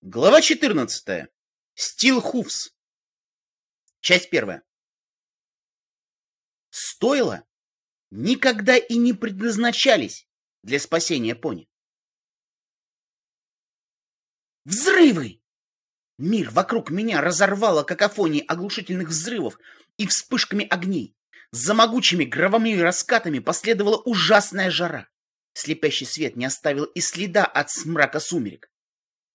Глава 14. Стил Хуфс. Часть первая. Стоило никогда и не предназначались для спасения пони. Взрывы! Мир вокруг меня разорвало какофонией оглушительных взрывов и вспышками огней. За могучими громовыми раскатами последовала ужасная жара. Слепящий свет не оставил и следа от смрака сумерек.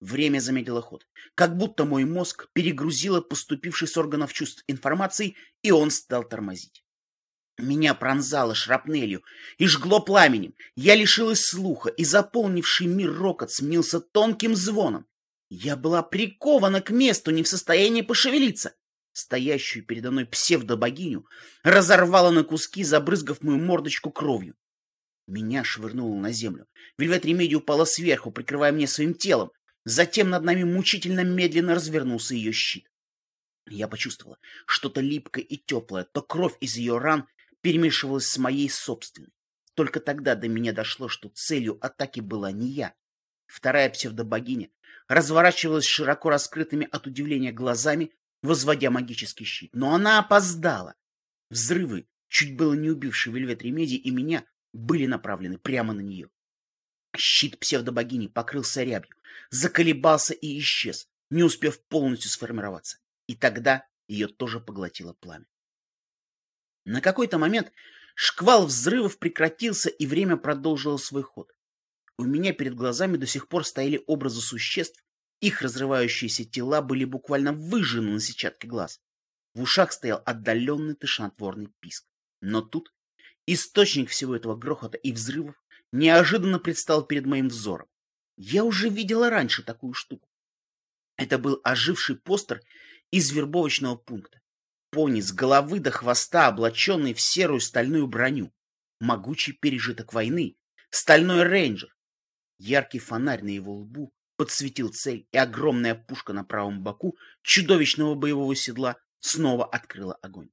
Время замедлило ход. Как будто мой мозг перегрузило поступивший с органов чувств информации, и он стал тормозить. Меня пронзало шрапнелью и жгло пламенем. Я лишилась слуха, и заполнивший мир рокот смился тонким звоном. Я была прикована к месту, не в состоянии пошевелиться. Стоящую передо мной псевдобогиню разорвала на куски, забрызгав мою мордочку кровью. Меня швырнуло на землю. Вельвет Ремеди упала сверху, прикрывая мне своим телом. Затем над нами мучительно медленно развернулся ее щит. Я почувствовала что-то липкое и теплое, то кровь из ее ран перемешивалась с моей собственной. Только тогда до меня дошло, что целью атаки была не я. Вторая псевдобогиня разворачивалась широко раскрытыми от удивления глазами, возводя магический щит. Но она опоздала. Взрывы, чуть было не убившие Вельвет Ремеди и меня, были направлены прямо на нее. Щит псевдобогини покрылся рябью, заколебался и исчез, не успев полностью сформироваться. И тогда ее тоже поглотило пламя. На какой-то момент шквал взрывов прекратился, и время продолжило свой ход. У меня перед глазами до сих пор стояли образы существ, их разрывающиеся тела были буквально выжжены на сетчатке глаз. В ушах стоял отдаленный тышанотворный писк. Но тут источник всего этого грохота и взрывов неожиданно предстал перед моим взором. Я уже видела раньше такую штуку. Это был оживший постер из вербовочного пункта. Пони с головы до хвоста, облаченный в серую стальную броню. Могучий пережиток войны. Стальной рейнджер. Яркий фонарь на его лбу подсветил цель, и огромная пушка на правом боку чудовищного боевого седла снова открыла огонь.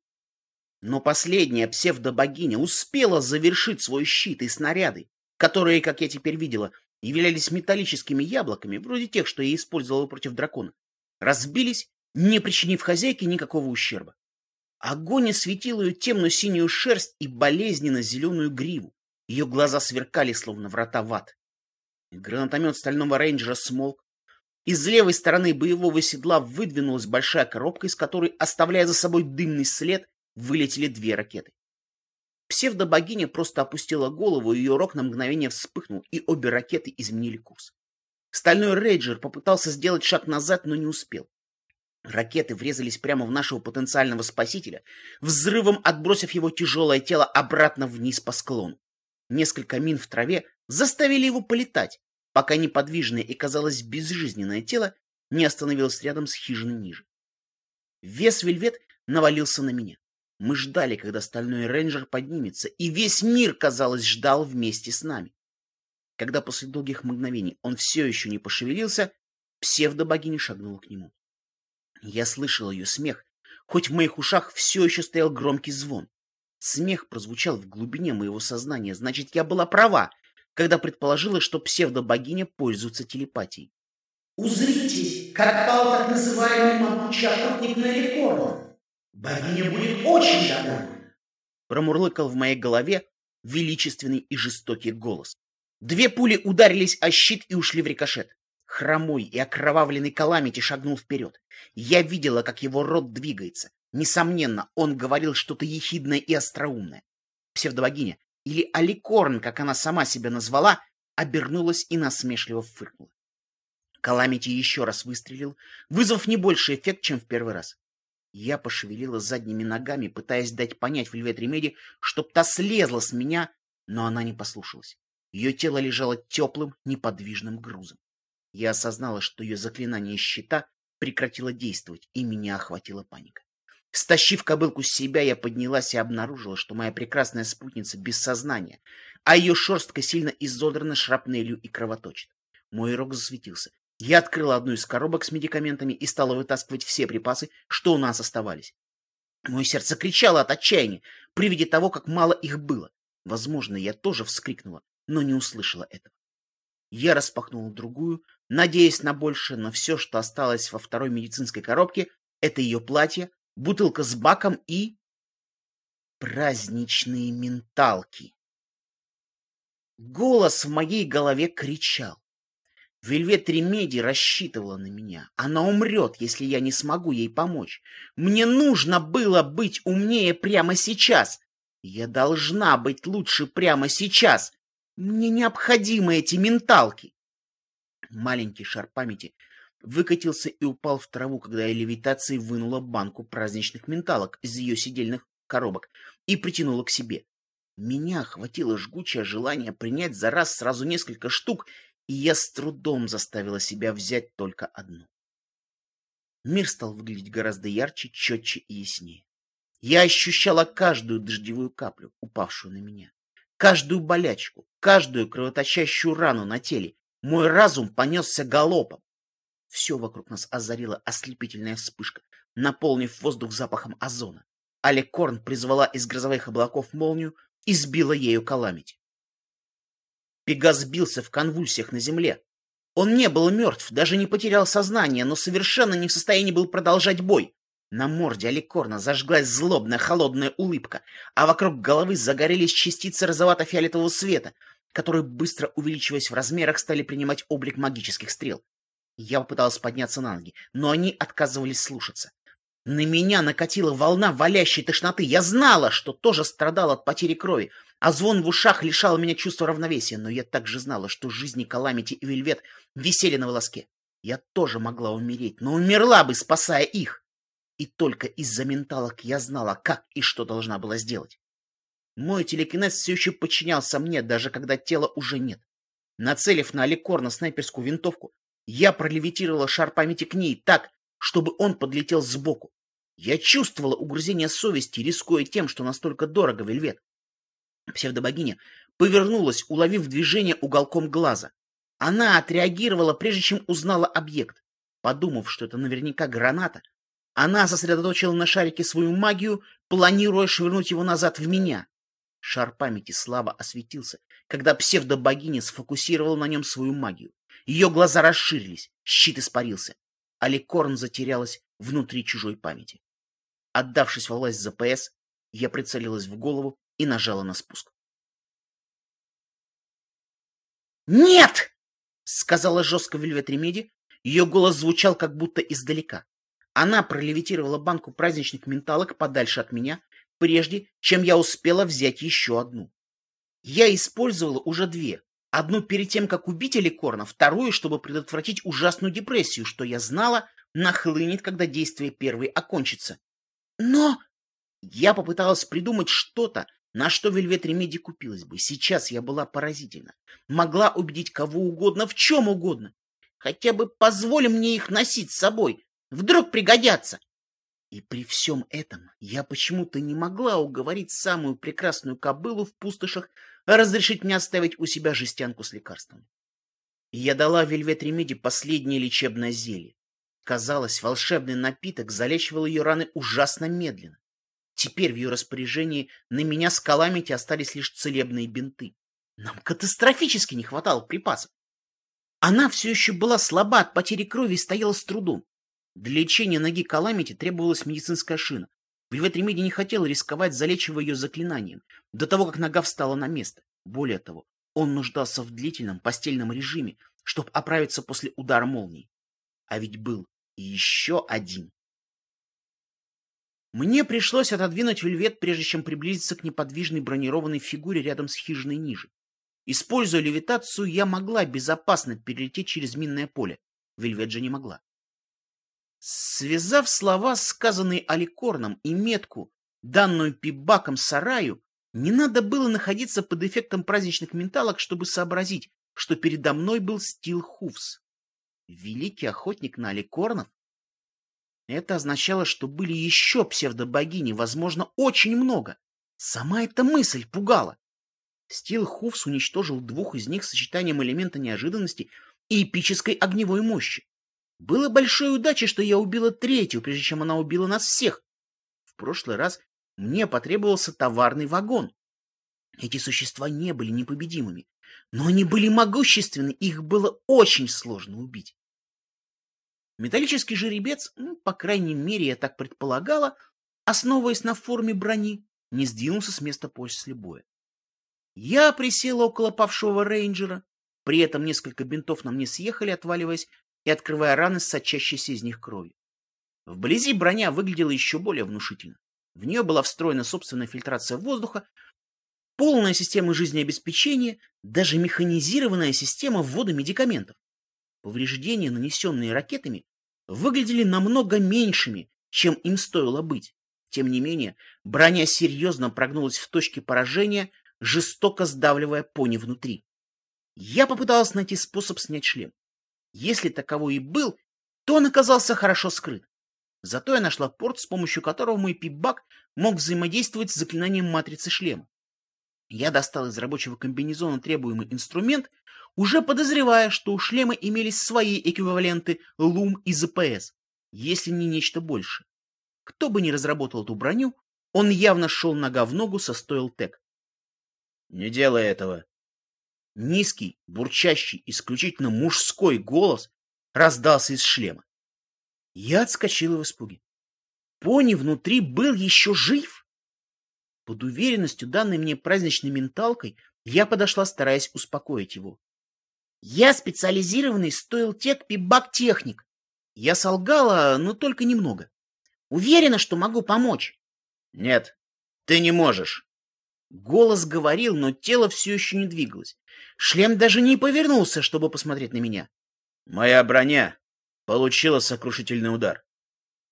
Но последняя псевдобогиня успела завершить свой щит и снаряды, которые, как я теперь видела, являлись металлическими яблоками, вроде тех, что я использовала против дракона, разбились, не причинив хозяйке никакого ущерба. Огонь осветил ее темно-синюю шерсть и болезненно-зеленую гриву. Ее глаза сверкали, словно врата в ад. Гранатомет стального рейнджера смолк. Из левой стороны боевого седла выдвинулась большая коробка, из которой, оставляя за собой дымный след, вылетели две ракеты. Псевдобогиня просто опустила голову, ее рог на мгновение вспыхнул, и обе ракеты изменили курс. Стальной рейджер попытался сделать шаг назад, но не успел. Ракеты врезались прямо в нашего потенциального спасителя, взрывом отбросив его тяжелое тело обратно вниз по склону. Несколько мин в траве заставили его полетать, пока неподвижное и, казалось, безжизненное тело не остановилось рядом с хижиной ниже. Вес вельвет навалился на меня. Мы ждали, когда стальной рейнджер поднимется, и весь мир, казалось, ждал вместе с нами. Когда после долгих мгновений он все еще не пошевелился, псевдобогиня шагнула к нему. Я слышал ее смех, хоть в моих ушах все еще стоял громкий звон. Смех прозвучал в глубине моего сознания, значит, я была права, когда предположила, что псевдобогиня пользуется телепатией. «Узрите, как пал так называемый могучий охотник на рекорд!» Богиня будет очень довольна. Промурлыкал в моей голове величественный и жестокий голос. Две пули ударились о щит и ушли в рикошет. Хромой и окровавленный Каламити шагнул вперед. Я видела, как его рот двигается. Несомненно, он говорил что-то ехидное и остроумное. Псевдобогиня, или Аликорн, как она сама себя назвала, обернулась и насмешливо фыркнула. Каламити еще раз выстрелил, вызвав не больший эффект, чем в первый раз. Я пошевелила задними ногами, пытаясь дать понять Вельвет Ремеди, чтоб та слезла с меня, но она не послушалась. Ее тело лежало теплым, неподвижным грузом. Я осознала, что ее заклинание щита прекратило действовать, и меня охватила паника. Стащив кобылку с себя, я поднялась и обнаружила, что моя прекрасная спутница без сознания, а ее шерстка сильно изодрана шрапнелью и кровоточит. Мой рог засветился. Я открыла одну из коробок с медикаментами и стала вытаскивать все припасы, что у нас оставались. Мое сердце кричало от отчаяния при виде того, как мало их было. Возможно, я тоже вскрикнула, но не услышала этого. Я распахнула другую, надеясь на большее, но все, что осталось во второй медицинской коробке, это ее платье, бутылка с баком и... праздничные менталки. Голос в моей голове кричал. Вельвет Ремеди рассчитывала на меня. Она умрет, если я не смогу ей помочь. Мне нужно было быть умнее прямо сейчас. Я должна быть лучше прямо сейчас. Мне необходимы эти менталки. Маленький шар памяти выкатился и упал в траву, когда я левитацией вынула банку праздничных менталок из ее сидельных коробок и притянула к себе. Меня охватило жгучее желание принять за раз сразу несколько штук и я с трудом заставила себя взять только одну. Мир стал выглядеть гораздо ярче, четче и яснее. Я ощущала каждую дождевую каплю, упавшую на меня, каждую болячку, каждую кровоточащую рану на теле. Мой разум понесся галопом. Все вокруг нас озарила ослепительная вспышка, наполнив воздух запахом озона. Алекорн призвала из грозовых облаков молнию и сбила ею каламити. Пегас бился в конвульсиях на земле. Он не был мертв, даже не потерял сознание, но совершенно не в состоянии был продолжать бой. На морде Аликорна зажглась злобная холодная улыбка, а вокруг головы загорелись частицы розовато-фиолетового света, которые, быстро увеличиваясь в размерах, стали принимать облик магических стрел. Я попыталась подняться на ноги, но они отказывались слушаться. На меня накатила волна валящей тошноты. Я знала, что тоже страдал от потери крови, а звон в ушах лишал меня чувства равновесия, но я также знала, что жизни Каламити и Вельвет висели на волоске. Я тоже могла умереть, но умерла бы, спасая их. И только из-за менталок я знала, как и что должна была сделать. Мой телекинез все еще подчинялся мне, даже когда тела уже нет. Нацелив на Аликорна снайперскую винтовку, я пролевитировала шар памяти к ней так, чтобы он подлетел сбоку. Я чувствовала угрызение совести, рискуя тем, что настолько дорого Вельвет. Псевдобогиня повернулась, уловив движение уголком глаза. Она отреагировала, прежде чем узнала объект. Подумав, что это наверняка граната, она сосредоточила на шарике свою магию, планируя швырнуть его назад в меня. Шар памяти слабо осветился, когда псевдобогиня сфокусировала на нем свою магию. Ее глаза расширились, щит испарился. Аликорн затерялась внутри чужой памяти. Отдавшись во власть ЗПС, я прицелилась в голову и нажала на спуск. «Нет!» — сказала жестко Вельвет Ремеди. Ее голос звучал как будто издалека. Она пролевитировала банку праздничных менталок подальше от меня, прежде чем я успела взять еще одну. Я использовала уже две. Одну перед тем, как убить Аликорна, вторую, чтобы предотвратить ужасную депрессию, что я знала, нахлынет, когда действие первой окончится. Но я попыталась придумать что-то, на что Вельвет Ремеди купилась бы? Сейчас я была поразительна. Могла убедить кого угодно, в чем угодно. Хотя бы позволь мне их носить с собой. Вдруг пригодятся. И при всем этом я почему-то не могла уговорить самую прекрасную кобылу в пустошах разрешить мне оставить у себя жестянку с лекарством. я дала Вельвет Ремеди последнее лечебное зелье. Казалось, волшебный напиток залечивал ее раны ужасно медленно. Теперь в ее распоряжении на меня с Каламити остались лишь целебные бинты. Нам катастрофически не хватало припасов. Она все еще была слаба от потери крови и стояла с трудом. Для лечения ноги Каламити требовалась медицинская шина. Вельвет Ремеди не хотел рисковать, залечивая ее заклинанием, до того, как нога встала на место. Более того, он нуждался в длительном постельном режиме, чтобы оправиться после удара молнии. А ведь был и еще один. Мне пришлось отодвинуть вельвет, прежде чем приблизиться к неподвижной бронированной фигуре рядом с хижиной ниже. Используя левитацию, я могла безопасно перелететь через минное поле. Вельвет же не могла. Связав слова, сказанные Аликорном, и метку, данную пибаком сараю, не надо было находиться под эффектом праздничных менталок, чтобы сообразить, что передо мной был Стил Хувс. Великий охотник на Аликорнов? Это означало, что были еще псевдобогини, возможно, очень много. Сама эта мысль пугала. Стил Хувс уничтожил двух из них сочетанием элемента неожиданности и эпической огневой мощи. Было большой удачей, что я убила третью, прежде чем она убила нас всех. В прошлый раз мне потребовался товарный вагон. Эти существа не были непобедимыми, но они были могущественны, их было очень сложно убить. Металлический жеребец, ну, по крайней мере, я так предполагала, основываясь на форме брони, не сдвинулся с места после боя. Я присела около павшего рейнджера, при этом несколько бинтов на мне съехали, отваливаясь и открывая раны с сочащейся из них кровью. Вблизи броня выглядела еще более внушительно. В нее была встроена собственная фильтрация воздуха, полная система жизнеобеспечения, даже механизированная система ввода медикаментов. Повреждения, нанесенные ракетами, выглядели намного меньшими, чем им стоило быть. Тем не менее, броня серьезно прогнулась в точке поражения, жестоко сдавливая пони внутри. Я попыталась найти способ снять шлем. Если таковой и был, то он оказался хорошо скрыт. Зато я нашла порт, с помощью которого мой пипбак мог взаимодействовать с заклинанием матрицы шлема. Я достал из рабочего комбинезона требуемый инструмент, уже подозревая, что у шлема имелись свои эквиваленты ЛУМ и ЗПС, если не нечто больше. Кто бы ни разработал эту броню, он явно шел нога в ногу со Стоилтек. «Не делай этого!» Низкий, бурчащий, исключительно мужской голос раздался из шлема. Я отскочила в испуге. Пони внутри был еще жив? Под уверенностью, данной мне праздничной менталкой, я подошла, стараясь успокоить его. «Я специализированный стоилтек пибак-техник. Я солгала, но только немного. Уверена, что могу помочь». «Нет, ты не можешь». Голос говорил, но тело все еще не двигалось. Шлем даже не повернулся, чтобы посмотреть на меня. «Моя броня получила сокрушительный удар.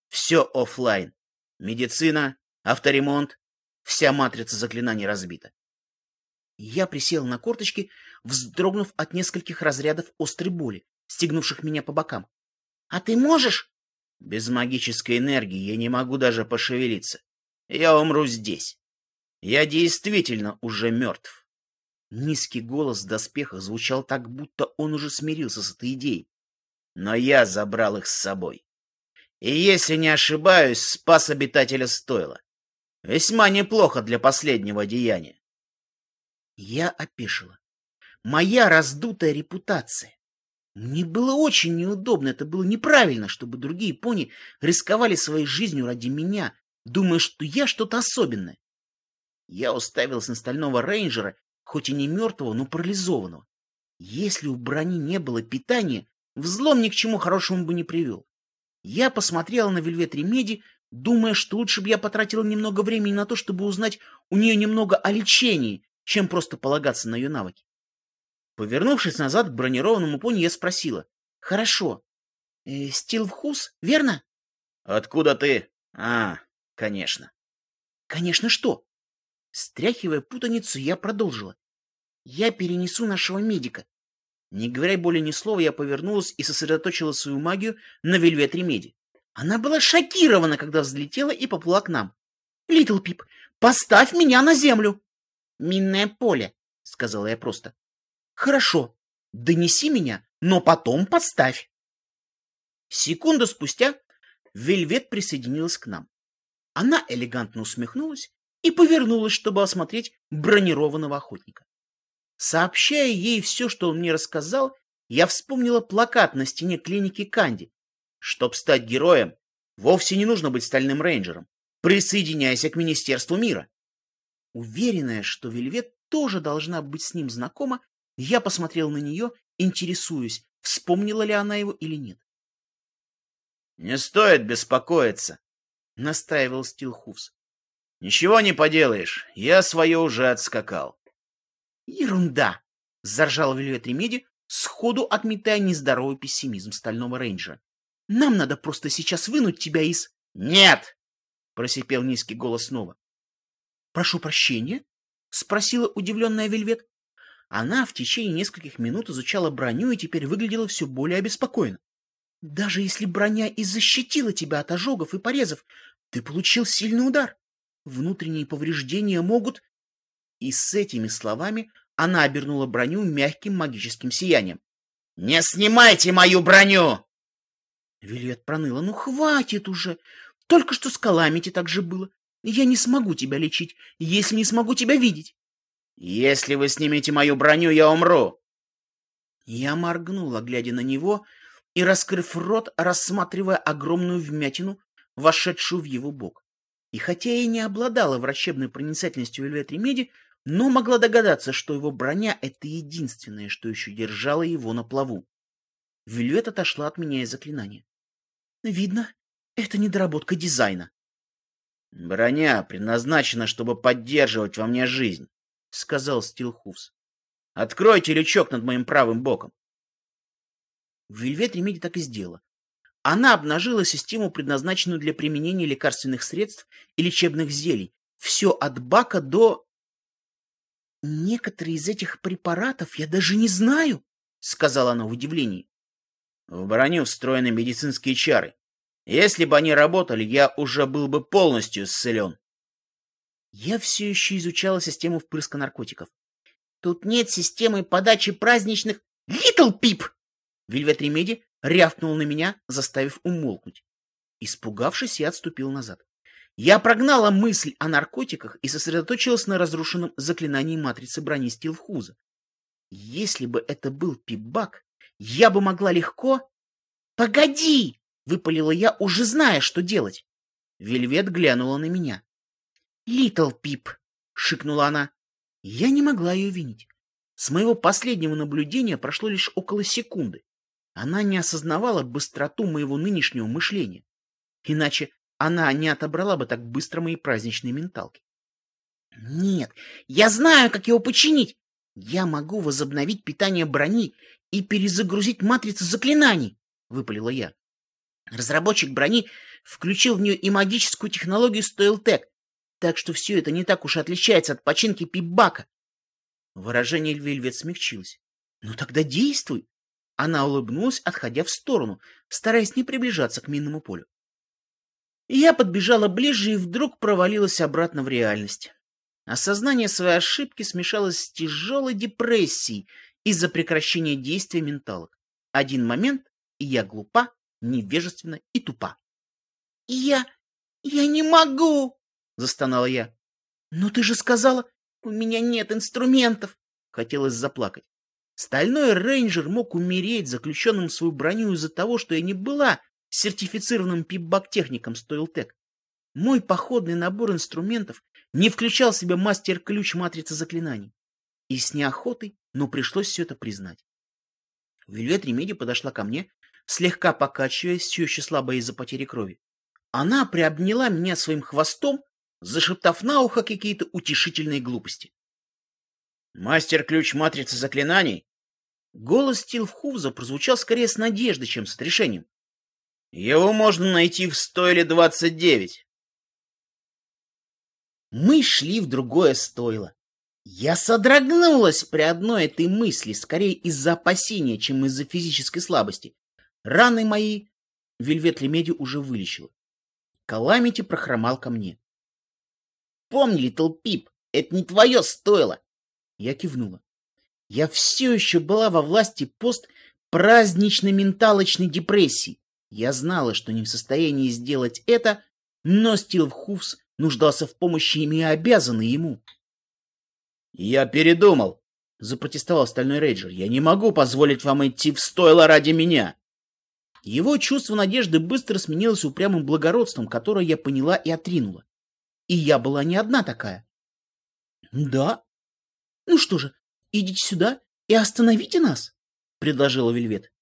Все офлайн. Медицина, авторемонт, Вся матрица заклинаний разбита. Я присел на корточки, вздрогнув от нескольких разрядов острой боли, стегнувших меня по бокам. — А ты можешь? — Без магической энергии я не могу даже пошевелиться. Я умру здесь. Я действительно уже мертв. Низкий голос доспеха звучал так, будто он уже смирился с этой идеей. Но я забрал их с собой. И если не ошибаюсь, спас обитателя стойла. Весьма неплохо для последнего деяния. Я опешила. Моя раздутая репутация. Мне было очень неудобно, это было неправильно, чтобы другие пони рисковали своей жизнью ради меня, думая, что я что-то особенное. Я уставился на стального рейнджера, хоть и не мертвого, но парализованного. Если у брони не было питания, взлом ни к чему хорошему бы не привел. Я посмотрел на Вельвет Ремеди, думая, что лучше бы я потратила немного времени на то, чтобы узнать у нее немного о лечении, чем просто полагаться на ее навыки. Повернувшись назад к бронированному пони, я спросила. — Хорошо. Э, Стилвхус, верно? — Откуда ты? А, конечно. — Конечно что? Стряхивая путаницу, я продолжила. — Я перенесу нашего медика. Не говоря более ни слова, я повернулась и сосредоточила свою магию на Вельвет Ремеди. Она была шокирована, когда взлетела и поплыла к нам. «Литл Пип, поставь меня на землю!» «Минное поле», — сказала я просто. «Хорошо, донеси меня, но потом поставь». Секунду спустя Вельвет присоединилась к нам. Она элегантно усмехнулась и повернулась, чтобы осмотреть бронированного охотника. Сообщая ей все, что он мне рассказал, я вспомнила плакат на стене клиники Канди, Чтоб стать героем, вовсе не нужно быть стальным рейнджером. Присоединяйся к Министерству мира. Уверенная, что Вельвет тоже должна быть с ним знакома, я посмотрел на нее, интересуясь, вспомнила ли она его или нет. — Не стоит беспокоиться, — настаивал Стилхуфс. — Ничего не поделаешь, я свое уже отскакал. — Ерунда! — заржала Вельвет Ремеди, сходу отметая нездоровый пессимизм стального рейнджера. Нам надо просто сейчас вынуть тебя из... — Нет! — просипел низкий голос снова. — Прошу прощения? — спросила удивленная Вельвет. Она в течение нескольких минут изучала броню и теперь выглядела все более обеспокоенно. Даже если броня и защитила тебя от ожогов и порезов, ты получил сильный удар. Внутренние повреждения могут... И с этими словами она обернула броню мягким магическим сиянием. «Не снимайте мою броню!» Вильет проныла. «Ну, хватит уже! Только что с Каламити так же было. Я не смогу тебя лечить, если не смогу тебя видеть!» Если вы снимете мою броню, я умру. Я моргнула, глядя на него, и, раскрыв рот, рассматривая огромную вмятину, вошедшую в его бок. И хотя я не обладала врачебной проницательностью Вельвет Ремеди, но могла догадаться, что его броня — это единственное, что еще держало его на плаву. Вельвет отошла от меня из заклинания. Видно, это недоработка дизайна. Броня предназначена, чтобы поддерживать во мне жизнь. — сказал Стилхуфс. — Откройте лючок над моим правым боком. Вельвет Ремеди так и сделала. Она обнажила систему, предназначенную для применения лекарственных средств и лечебных зелий. Все от бака до... «Некоторые из этих препаратов я даже не знаю», — сказала она в удивлении. «В броню встроены медицинские чары. Если бы они работали, я уже был бы полностью исцелен». Я все еще изучала систему впрыска наркотиков. Тут нет системы подачи праздничных... Литл Пип! Вельвет Ремеди рявкнула на меня, заставив умолкнуть. Испугавшись, я отступила назад. Я прогнала мысль о наркотиках и сосредоточилась на разрушенном заклинании матрицы брони Стилхувза. Если бы это был Пипбак, я бы могла легко... «Погоди!» — выпалила я, уже зная, что делать. Вельвет глянула на меня. «Литл Пип!» — шикнула она. Я не могла ее винить. С моего последнего наблюдения прошло лишь около секунды. Она не осознавала быстроту моего нынешнего мышления. Иначе она не отобрала бы так быстро мои праздничные менталки. «Нет, я знаю, как его починить! Я могу возобновить питание брони и перезагрузить матрицу заклинаний!» — выпалила я. Разработчик брони включил в нее и магическую технологию Стоилтек, так что все это не так уж отличается от починки пипбака. Выражение Вельвет смягчилось. Ну тогда действуй. Она улыбнулась, отходя в сторону, стараясь не приближаться к минному полю. Я подбежала ближе и вдруг провалилась обратно в реальность. Осознание своей ошибки смешалось с тяжелой депрессией из-за прекращения действия менталок. Один момент, и я глупа, невежественна и тупа. «Я... я не могу!» застонала я. «Но ты же сказала, у меня нет инструментов!» Хотелось заплакать. Стальной рейнджер мог умереть, заключенным в свою броню из-за того, что я не была сертифицированным пипбак-техником Стоилтек. Мой походный набор инструментов не включал в себя мастер-ключ матрицы заклинаний. И с неохотой, но пришлось все это признать. Вильвет Ремеди подошла ко мне, слегка покачиваясь, все еще слабо из-за потери крови. Она приобняла меня своим хвостом зашептав на ухо какие-то утешительные глупости. «Мастер-ключ матрицы заклинаний?» Голос Тилфхуза прозвучал скорее с надеждой, чем с решением. «Его можно найти в стойле 29». Мы шли в другое стойло. Я содрогнулась при одной этой мысли, скорее из-за опасения, чем из-за физической слабости. Раны мои Вельвет Лемеди уже вылечила. Каламити прохромал ко мне. Помни, Литл Пип, это не твое стоило. Я кивнула. Я все еще была во власти пост празднично-менталочной депрессии. Я знала, что не в состоянии сделать это, но Стилв Хувс нуждался в помощи ими и обязанный ему. «Я передумал», — запротестовал Стальной Рейджер. «Я не могу позволить вам идти в стойло ради меня». Его чувство надежды быстро сменилось упрямым благородством, которое я поняла и отринула. И я была не одна такая. Да. Ну что же, идите сюда и остановите нас, предложила Вельвет.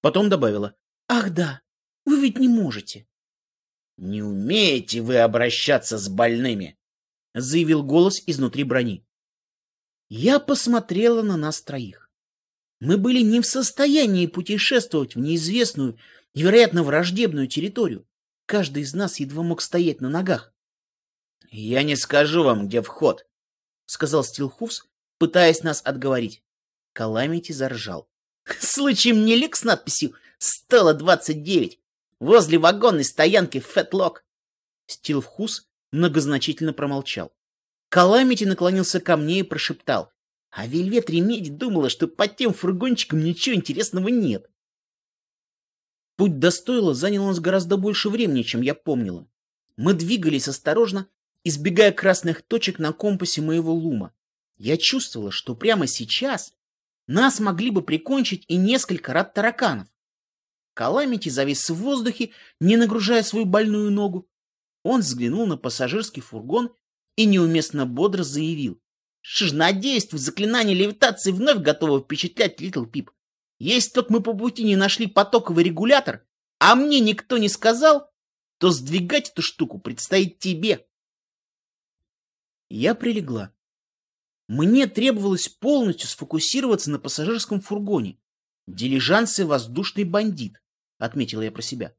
Потом добавила. Ах да, вы ведь не можете. Не умеете вы обращаться с больными, заявил голос изнутри брони. Я посмотрела на нас троих. Мы были не в состоянии путешествовать в неизвестную и, вероятно, враждебную территорию. Каждый из нас едва мог стоять на ногах. «Я не скажу вам, где вход», — сказал Стилхуфс, пытаясь нас отговорить. Каламити заржал. «Случаем не лик с надписью «Стелла 29» возле вагонной стоянки Фэтлок?» Стилхус многозначительно промолчал. Каламити наклонился ко мне и прошептал. А Вельвет Ремеди думала, что под тем фургончиком ничего интересного нет. Путь до стойла занял нас гораздо больше времени, чем я помнила. Мы двигались осторожно, избегая красных точек на компасе моего лума. Я чувствовала, что прямо сейчас нас могли бы прикончить и несколько рад тараканов. Каламити завис в воздухе, не нагружая свою больную ногу. Он взглянул на пассажирский фургон и неуместно бодро заявил. Шижнодействие заклинание левитации вновь готово впечатлять Литл Пип. Если только мы по пути не нашли потоковый регулятор, а мне никто не сказал, то сдвигать эту штуку предстоит тебе. Я прилегла. Мне требовалось полностью сфокусироваться на пассажирском фургоне. Дилижанс и воздушный бандит, отметила я про себя.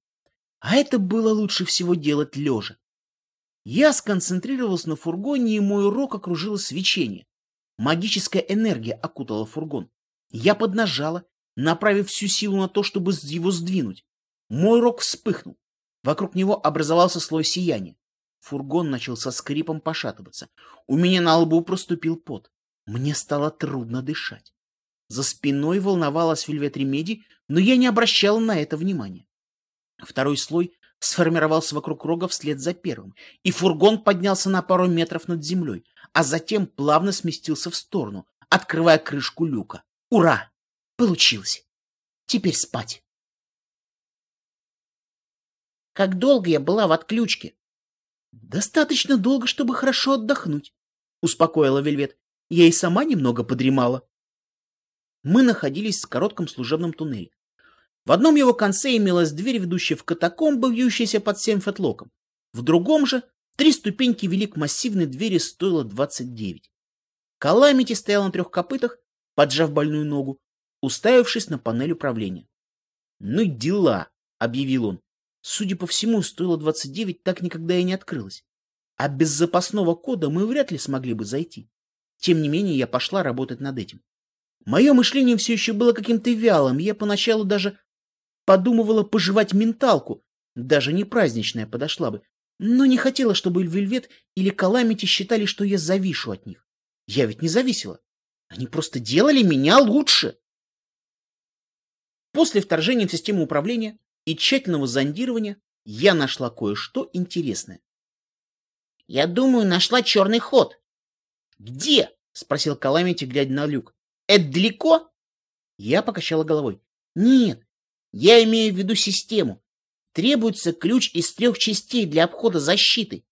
А это было лучше всего делать лежа. Я сконцентрировался на фургоне, и мой урок окружило свечение. Магическая энергия окутала фургон. Я поднажала, направив всю силу на то, чтобы его сдвинуть. Мой рог вспыхнул. Вокруг него образовался слой сияния. Фургон начал со скрипом пошатываться. У меня на лбу проступил пот. Мне стало трудно дышать. За спиной волновалась Вельвет Ремеди, но я не обращал на это внимания. Второй слой сформировался вокруг рога вслед за первым, и фургон поднялся на пару метров над землей, а затем плавно сместился в сторону, открывая крышку люка. Ура! Получилось! Теперь спать. Как долго я была в отключке? Достаточно долго, чтобы хорошо отдохнуть, успокоила Вельвет. Я и сама немного подремала. Мы находились в коротком служебном туннеле. В одном его конце имелась дверь, ведущая в катакомбы, вьющаяся под семь фетлоком. В другом же три ступеньки вели к массивной двери, стоило двадцать девять. Каламити стоял на трех копытах, поджав больную ногу, уставившись на панель управления. «Ну дела!» — объявил он. Судя по всему, стоило двадцать девять так никогда и не открылось. А без запасного кода мы вряд ли смогли бы зайти. Тем не менее, я пошла работать над этим. Мое мышление все еще было каким-то вялым, я поначалу даже Подумывала пожевать менталку, даже не праздничная подошла бы, но не хотела, чтобы Вельвет или Каламити считали, что я завишу от них. Я ведь не зависела. Они просто делали меня лучше. После вторжения в систему управления и тщательного зондирования я нашла кое-что интересное. — Я думаю, нашла черный ход. — Где? — спросил Каламити, глядя на люк. — Это далеко? Я покачала головой. — Нет, я имею в виду систему. Требуется ключ из трех частей для обхода защиты.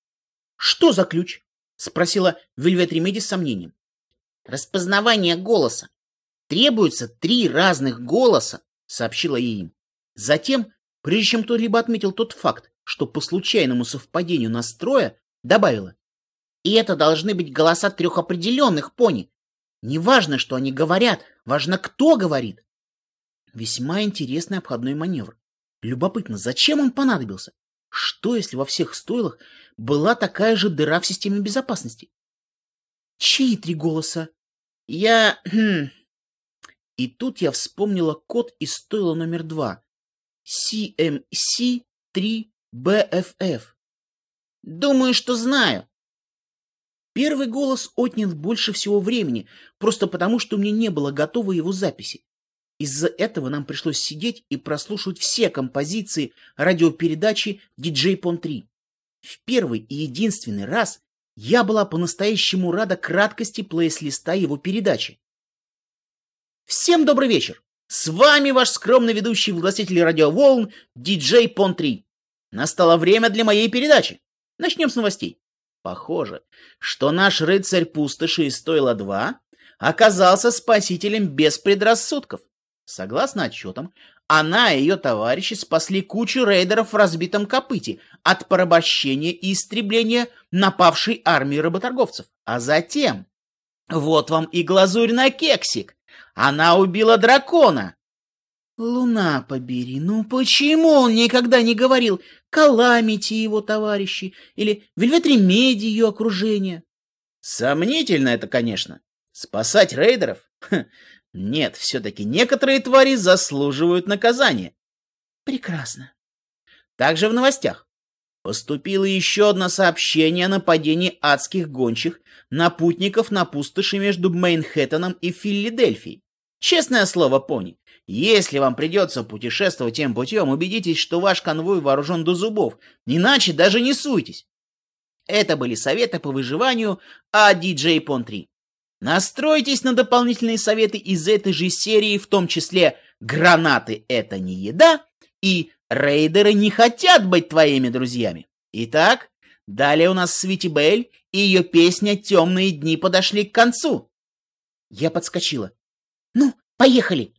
— Что за ключ? — спросила Вельвет Ремеди с сомнением. — Распознавание голоса. Требуется три разных голоса, — сообщила я им. Затем, прежде чем кто-либо отметил тот факт, что по случайному совпадению настроя, добавила. И это должны быть голоса трех определенных пони. Неважно, что они говорят, важно, кто говорит. Весьма интересный обходной маневр. Любопытно, зачем он понадобился? Что, если во всех стойлах была такая же дыра в системе безопасности? Чьи три голоса? Я... Хм. И тут я вспомнила код из стойла номер два. CMC3BFF. Думаю, что знаю. Первый голос отнял больше всего времени, просто потому, что мне не было готово его записи. Из-за этого нам пришлось сидеть и прослушивать все композиции радиопередачи DJ Pon 3. В первый и единственный раз я была по-настоящему рада краткости плейс-листа его передачи. Всем добрый вечер! С вами ваш скромный ведущий властитель радиоволн DJ Pon 3. Настало время для моей передачи. Начнем с новостей. Похоже, что наш рыцарь пустоши из Стойла 2 оказался спасителем без предрассудков. Согласно отчетам, она и ее товарищи спасли кучу рейдеров в разбитом копыте от порабощения и истребления напавшей армии работорговцев. А затем... Вот вам и глазурь на кексик. Она убила дракона. Луна побери, ну почему о них никогда не говорил Каламити его товарищи или Вельвет Ремеди ее окружение? Сомнительно это, конечно. Спасать рейдеров? Хм, нет, все-таки некоторые твари заслуживают наказания. Прекрасно. Также в новостях. Поступило еще одно сообщение о нападении адских гончих на путников на пустоши между Мейнхэттеном и Филлидельфией. Честное слово, пони, если вам придется путешествовать тем путем, убедитесь, что ваш конвой вооружен до зубов, иначе даже не суйтесь. Это были советы по выживанию от DJ Pon 3. Настройтесь на дополнительные советы из этой же серии, в том числе «Гранаты — это не еда» и «Рейдеры не хотят быть твоими друзьями». Итак, далее у нас Свити Белль и ее песня «Темные дни» подошли к концу. Я подскочила. «Ну, поехали!»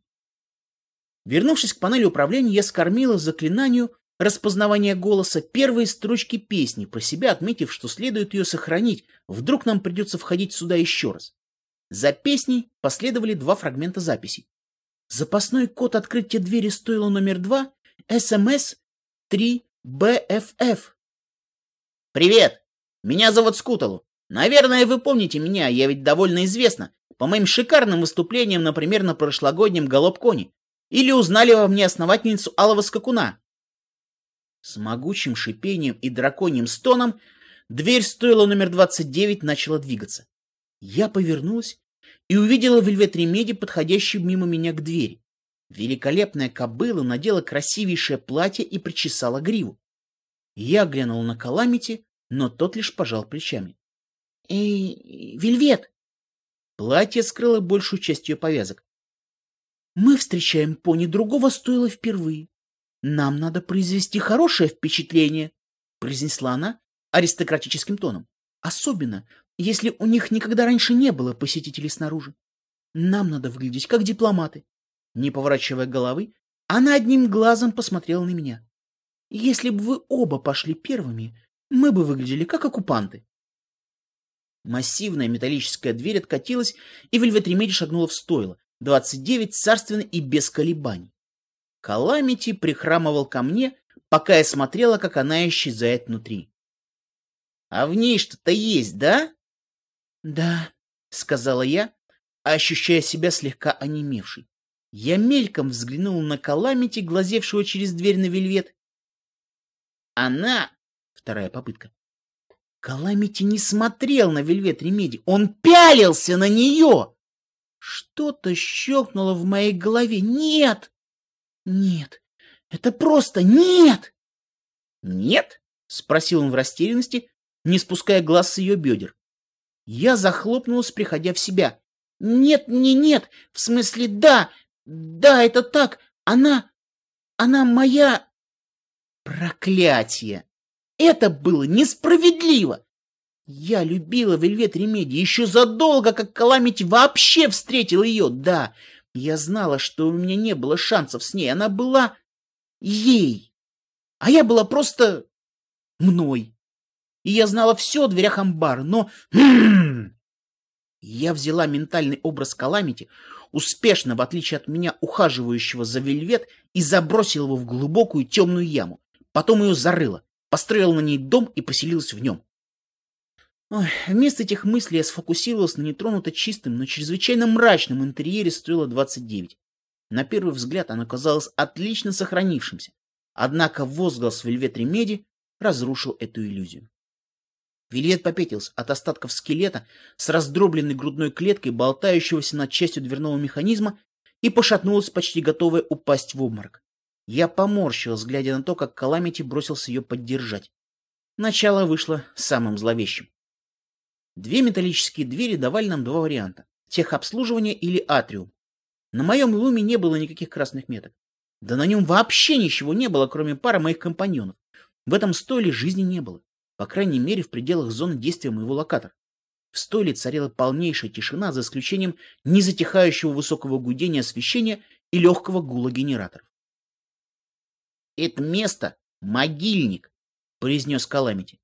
Вернувшись к панели управления, я скормила заклинанию распознавания голоса первые строчки песни, про себя отметив, что следует ее сохранить, вдруг нам придется входить сюда еще раз. За песней последовали два фрагмента записей. Запасной код открытия двери стоило номер два, СМС 3BFF. «Привет! Меня зовут Скуталу. Наверное, вы помните меня, я ведь довольно известна, по моим шикарным выступлениям, например, на прошлогоднем Голубконе. Или узнали во мне основательницу Алого Скакуна?» С могучим шипением и драконьим стоном дверь стоила номер 29 начала двигаться. Я повернулась и увидела Вельвет Ремеди, подходящую мимо меня к двери. Великолепная кобыла надела красивейшее платье и причесала гриву. Я глянул на Каламити, но тот лишь пожал плечами. — Эй, Вельвет! Платье скрыло большую часть ее повязок. — Мы встречаем пони другого стоило впервые. Нам надо произвести хорошее впечатление, — произнесла она аристократическим тоном. Особенно, если у них никогда раньше не было посетителей снаружи. Нам надо выглядеть как дипломаты. Не поворачивая головы, она одним глазом посмотрела на меня. Если бы вы оба пошли первыми, мы бы выглядели как оккупанты. Массивная металлическая дверь откатилась, и Вельвет Ремеди шагнула в стойло. Двадцать девять царственно и без колебаний. Каламити прихрамывал ко мне, пока я смотрела, как она исчезает внутри. — А в ней что-то есть, да? — Да, — сказала я, ощущая себя слегка онемевшей. Я мельком взглянул на Каламити, глазевшего через дверь на вельвет. Она... Вторая попытка. Каламити не смотрел на вельвет Ремеди, он пялился на нее. Что-то щелкнуло в моей голове. Нет! Нет! Это просто нет! Нет? Спросил он в растерянности, не спуская глаз с ее бедер. Я захлопнулась, приходя в себя. Нет, не нет, в смысле да, да, это так. Она... Она моя... Проклятие! Это было несправедливо! Я любила Вельвет Ремеди еще задолго, как Каламити вообще встретил ее. Да, я знала, что у меня не было шансов с ней. Она была ей. А я была просто мной. И я знала все о дверях амбара, но... Я взяла ментальный образ Каламити, успешно, в отличие от меня, ухаживающего за вельвет, и забросил его в глубокую темную яму. Потом ее зарыла, построила на ней дом и поселилась в нем. Ой, вместо этих мыслей я сфокусировалась на нетронуто чистым, но чрезвычайно мрачном интерьере стоило 29. На первый взгляд оно казалось отлично сохранившимся. Однако возглас Вельвет Ремеди разрушил эту иллюзию. Вильет попятился от остатков скелета с раздробленной грудной клеткой, болтающегося над частью дверного механизма, и пошатнулась, почти готовая упасть в обморок. Я поморщилась, глядя на то, как Каламити бросился ее поддержать. Начало вышло самым зловещим. Две металлические двери давали нам два варианта — техобслуживание или атриум. На моем луме не было никаких красных меток. Да на нем вообще ничего не было, кроме пары моих компаньонов. В этом стойле жизни не было по крайней мере в пределах зоны действия моего локатора. В стойле царила полнейшая тишина, за исключением незатихающего высокого гудения освещения и легкого гула генераторов. «Это место — могильник», — произнес Каламити.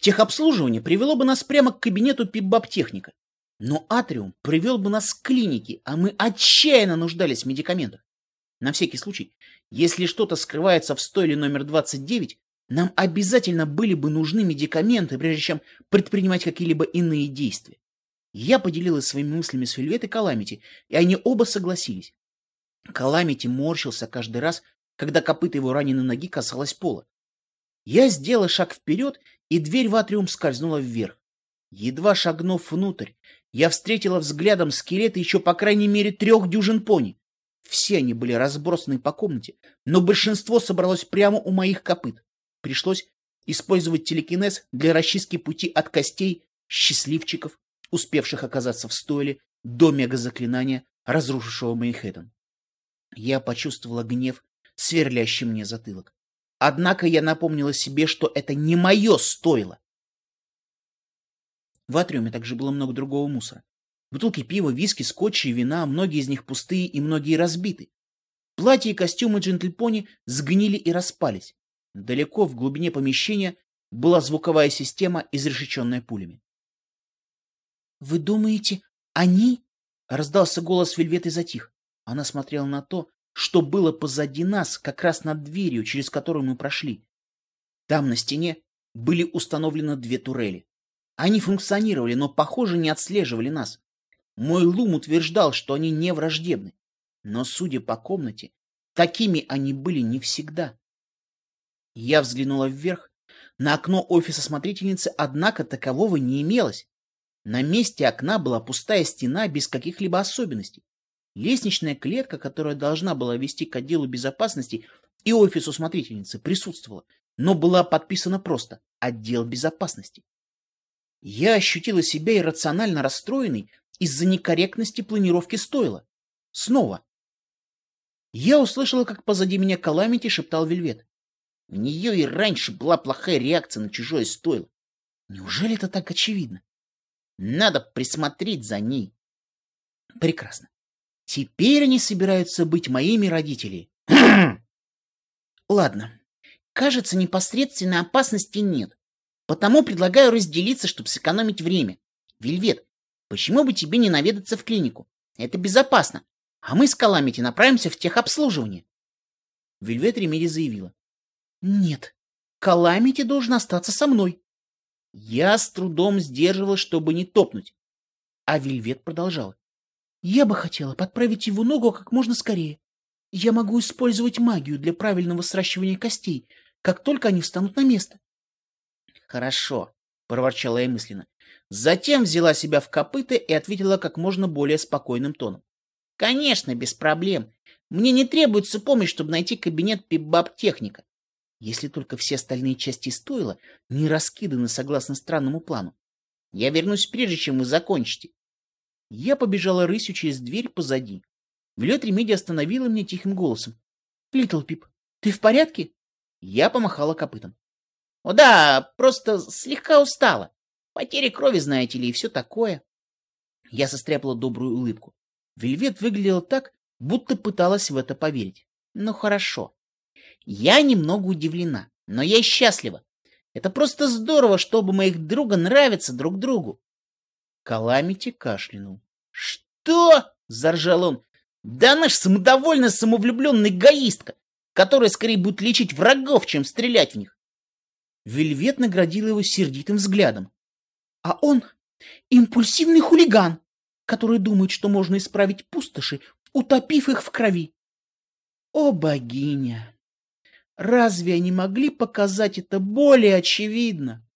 Техобслуживание привело бы нас прямо к кабинету пип-баб-техника. Но Атриум привел бы нас к клинике, а мы отчаянно нуждались в медикаментах. На всякий случай, если что-то скрывается в стойле номер 29, нам обязательно были бы нужны медикаменты, прежде чем предпринимать какие-либо иные действия. Я поделилась своими мыслями с Вельвет и Каламити, и они оба согласились. Каламити морщился каждый раз, когда копыта его раненой ноги касалась пола. Я сделала шаг вперед, и дверь в атриум скользнула вверх. Едва шагнув внутрь, я встретила взглядом скелеты еще по крайней мере трех дюжин пони. Все они были разбросаны по комнате, но большинство собралось прямо у моих копыт. Пришлось использовать телекинез для расчистки пути от костей счастливчиков успевших оказаться в стойле до мегазаклинания, разрушившего Мейхэттен. Я почувствовала гнев, сверлящий мне затылок. Однако я напомнила себе, что это не мое стойло. В атриуме также было много другого мусора. Бутылки пива, виски, скотча и вина, многие из них пустые и многие разбиты. Платья и костюмы джентльпони сгнили и распались. Далеко в глубине помещения была звуковая система, изрешеченная пулями. «Вы думаете, они?» — раздался голос Вельвет и затих. Она смотрела на то, что было позади нас, как раз над дверью, через которую мы прошли. Там на стене были установлены две турели. Они функционировали, но, похоже, не отслеживали нас. Мой лум утверждал, что они не враждебны. Но, судя по комнате, такими они были не всегда. Я взглянула вверх. На окно офиса смотрительницы, однако, такового не имелось. На месте окна была пустая стена без каких-либо особенностей. Лестничная клетка, которая должна была вести к отделу безопасности и офису смотрительницы, присутствовала, но была подписана просто «Отдел безопасности». Я ощутила себя иррационально расстроенной из-за некорректности планировки стойла. Снова. Я услышала, как позади меня Каламити шептал Вельвет. У нее и раньше была плохая реакция на чужое стойло. Неужели это так очевидно? Надо присмотреть за ней. Прекрасно. Теперь они собираются быть моими родителями. Ладно. Кажется, непосредственной опасности нет. Потому предлагаю разделиться, чтобы сэкономить время. Вельвет, почему бы тебе не наведаться в клинику? Это безопасно. А мы с Каламити направимся в техобслуживание. Вельвет Ремеди заявила. Нет, Каламити должен остаться со мной. Я с трудом сдерживала, чтобы не топнуть. А Вельвет продолжала. Я бы хотела подправить его ногу как можно скорее. Я могу использовать магию для правильного сращивания костей, как только они встанут на место. Хорошо, проворчала я мысленно. Затем взяла себя в копыта и ответила как можно более спокойным тоном. Конечно, без проблем. Мне не требуется помощь, чтобы найти кабинет пибаб-техника. Если только все остальные части стойла не раскиданы согласно странному плану. Я вернусь прежде, чем вы закончите. Я побежала рысью через дверь позади. Вилет Ремеди остановила меня тихим голосом. — Литл Пип, ты в порядке? Я помахала копытом. — О да, просто слегка устала. Потери крови, знаете ли, и все такое. Я состряпала добрую улыбку. Вельвет выглядела так, будто пыталась в это поверить. Ну хорошо. Я немного удивлена, но я счастлива. Это просто здорово, чтобы моих друга нравятся друг другу. Каламити кашлянул. «Что?» — заржал он. «Да наш самодовольная самовлюбленная эгоистка, которая скорее будет лечить врагов, чем стрелять в них». Вельвет наградил его сердитым взглядом. «А он импульсивный хулиган, который думает, что можно исправить пустоши, утопив их в крови. О, богиня! Разве они могли показать это более очевидно?»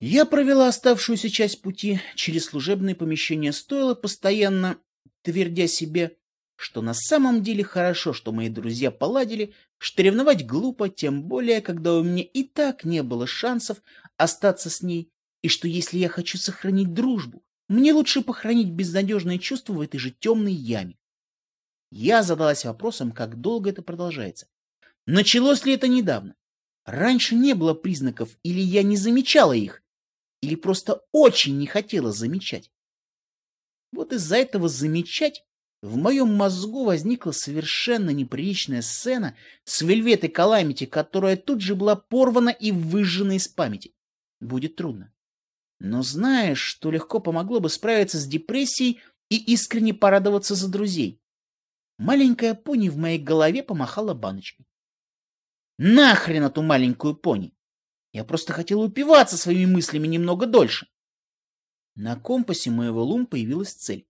Я провела оставшуюся часть пути через служебные помещения стойла, постоянно твердя себе, что на самом деле хорошо, что мои друзья поладили, что ревновать глупо, тем более, когда у меня и так не было шансов остаться с ней, и что если я хочу сохранить дружбу, мне лучше похоронить безнадежные чувства в этой же темной яме. Я задалась вопросом, как долго это продолжается. Началось ли это недавно? Раньше не было признаков, или я не замечала их, или просто очень не хотела замечать. Вот из-за этого замечать в моем мозгу возникла совершенно неприличная сцена с Вельвет и Каламити, которая тут же была порвана и выжжена из памяти. Будет трудно. Но знаешь, что легко помогло бы справиться с депрессией и искренне порадоваться за друзей? Маленькая пони в моей голове помахала баночкой. Нахрен эту маленькую пони! Я просто хотел упиваться своими мыслями немного дольше. На компасе моего лум появилась цель.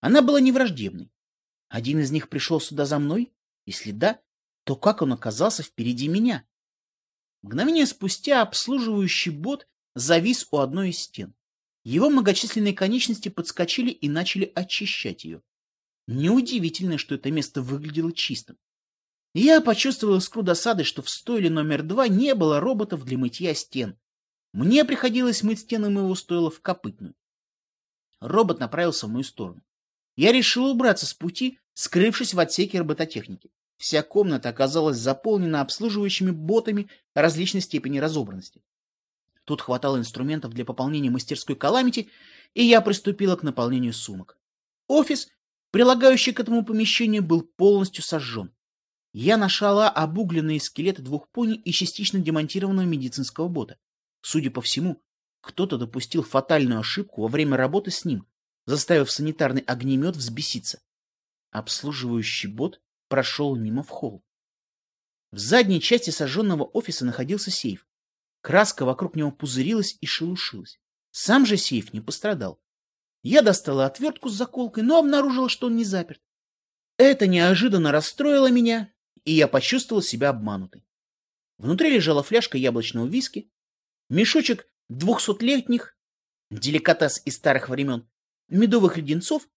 Она была невраждебной. Один из них пришел сюда за мной? Если да, то как он оказался впереди меня? Мгновение спустя обслуживающий бот завис у одной из стен. Его многочисленные конечности подскочили и начали очищать ее. Неудивительно, что это место выглядело чистым. Я почувствовал искру досады, что в стойле номер два не было роботов для мытья стен. Мне приходилось мыть стены моего стойла в копытную. Робот направился в мою сторону. Я решил убраться с пути, скрывшись в отсеке робототехники. Вся комната оказалась заполнена обслуживающими ботами различной степени разобранности. Тут хватало инструментов для пополнения мастерской Каламити, и я приступила к наполнению сумок. Офис, прилагающий к этому помещению, был полностью сожжен. Я нашла обугленные скелеты двух пони и частично демонтированного медицинского бота. Судя по всему, кто-то допустил фатальную ошибку во время работы с ним, заставив санитарный огнемет взбеситься. Обслуживающий бот прошел мимо в холл. В задней части сожженного офиса находился сейф. Краска вокруг него пузырилась и шелушилась. Сам же сейф не пострадал. Я достала отвертку с заколкой, но обнаружила, что он не заперт. Это неожиданно расстроило меня, и я почувствовал себя обманутой. Внутри лежала фляжка яблочного виски, мешочек двухсотлетних, деликатес из старых времен, медовых леденцов,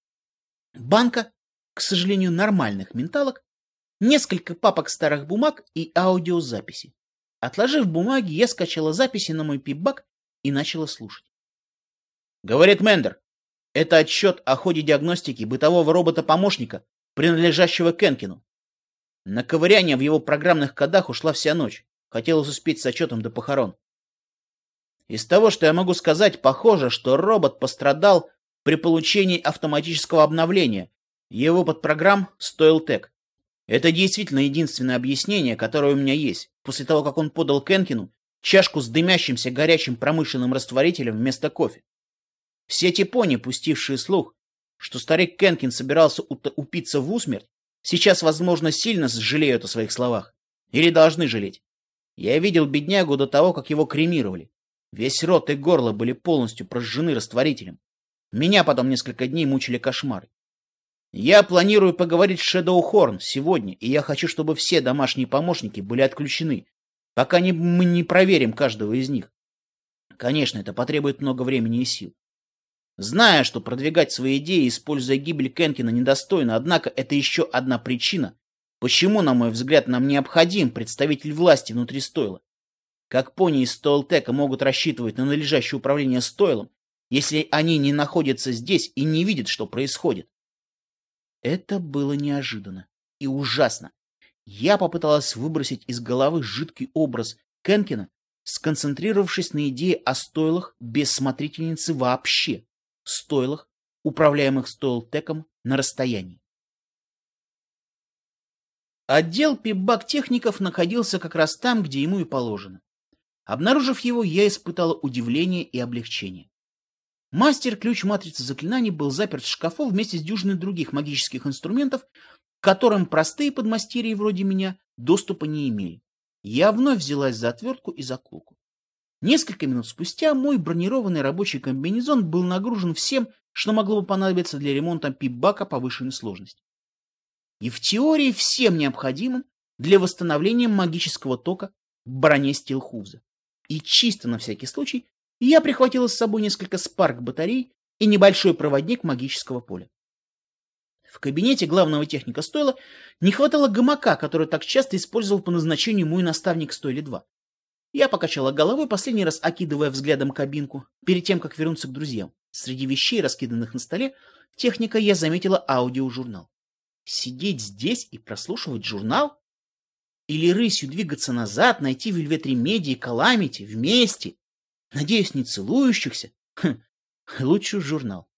банка, к сожалению, нормальных менталок, несколько папок старых бумаг и аудиозаписи. Отложив бумаги, я скачала записи на мой пипбак и начала слушать. Говорит Мендер, это отчет о ходе диагностики бытового робота-помощника, принадлежащего Кенкину. На ковыряние в его программных кодах ушла вся ночь. Хотелось успеть с отчетом до похорон. Из того, что я могу сказать, похоже, что робот пострадал при получении автоматического обновления. Его подпрограмм стоил тег. Это действительно единственное объяснение, которое у меня есть, после того, как он подал Кенкину чашку с дымящимся горячим промышленным растворителем вместо кофе. Все те пони, пустившие слух, что старик Кенкин собирался упиться в усмерть, сейчас, возможно, сильно сжалеют о своих словах. Или должны жалеть. Я видел беднягу до того, как его кремировали. Весь рот и горло были полностью прожжены растворителем. Меня потом несколько дней мучили кошмары. Я планирую поговорить с Шэдоу Хорн сегодня, и я хочу, чтобы все домашние помощники были отключены, пока не, мы не проверим каждого из них. Конечно, это потребует много времени и сил. Зная, что продвигать свои идеи, используя гибель Кенкина, недостойно, однако это еще одна причина, почему, на мой взгляд, нам необходим представитель власти внутри стойла. Как пони из Стойлтека могут рассчитывать на належащее управление стойлом, если они не находятся здесь и не видят, что происходит? Это было неожиданно и ужасно. Я попыталась выбросить из головы жидкий образ Кенкина, сконцентрировавшись на идее о стойлах без смотрительницы вообще, стойлах, управляемых стойлтеком на расстоянии. Отдел пибак техников находился как раз там, где ему и положено. Обнаружив его, я испытала удивление и облегчение. Мастер-ключ матрицы заклинаний был заперт в шкафу вместе с дюжиной других магических инструментов, к которым простые подмастерья вроде меня доступа не имели. Я вновь взялась за отвертку и заколку. Несколько минут спустя мой бронированный рабочий комбинезон был нагружен всем, что могло бы понадобиться для ремонта пип-бака повышенной сложности. И в теории всем необходимым для восстановления магического тока в броне Стилхуза. И чисто на всякий случай я прихватила с собой несколько спарк-батарей и небольшой проводник магического поля. В кабинете главного техника стойла не хватало гамака, который так часто использовал по назначению мой наставник стойле 2. Я покачала головой, последний раз окидывая взглядом кабинку, перед тем, как вернуться к друзьям. Среди вещей, раскиданных на столе, техника я заметила аудиожурнал. Сидеть здесь и прослушивать журнал? Или рысью двигаться назад, найти Вельвет Ремеди и Каламити вместе? Надеюсь, не целующихся? Хм, лучше журнал.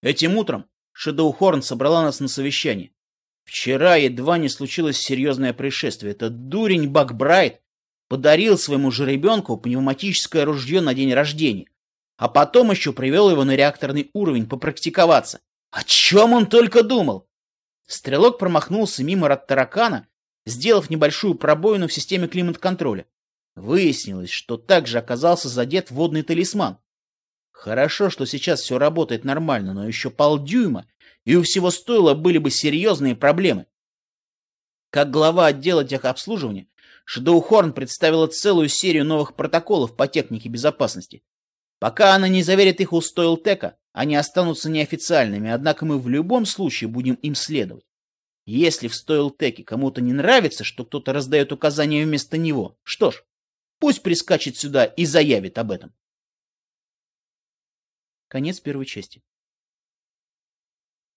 Этим утром Шэдоу Хорн собрала нас на совещание. Вчера едва не случилось серьезное происшествие. Этот дурень Бакбрайт подарил своему жеребенку пневматическое ружье на день рождения, а потом еще привел его на реакторный уровень попрактиковаться. О чем он только думал? Стрелок промахнулся мимо рад таракана сделав небольшую пробоину в системе климат-контроля. Выяснилось, что также оказался задет водный талисман. Хорошо, что сейчас все работает нормально, но еще полдюйма, и у всего стоило были бы серьезные проблемы. Как глава отдела техобслуживания, Шедоухорн представила целую серию новых протоколов по технике безопасности. Пока она не заверит их у Стоилтека, они останутся неофициальными, однако мы в любом случае будем им следовать. Если в стоилтеке кому-то не нравится, что кто-то раздает указания вместо него, что ж, Пусть прискачет сюда и заявит об этом. Конец первой части.